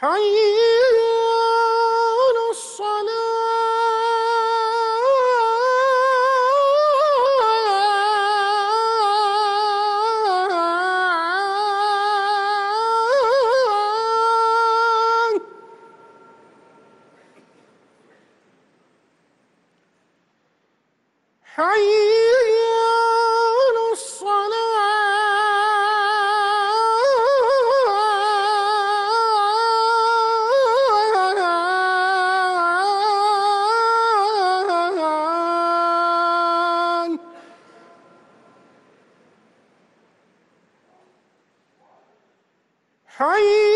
حي الصلاة. حي حي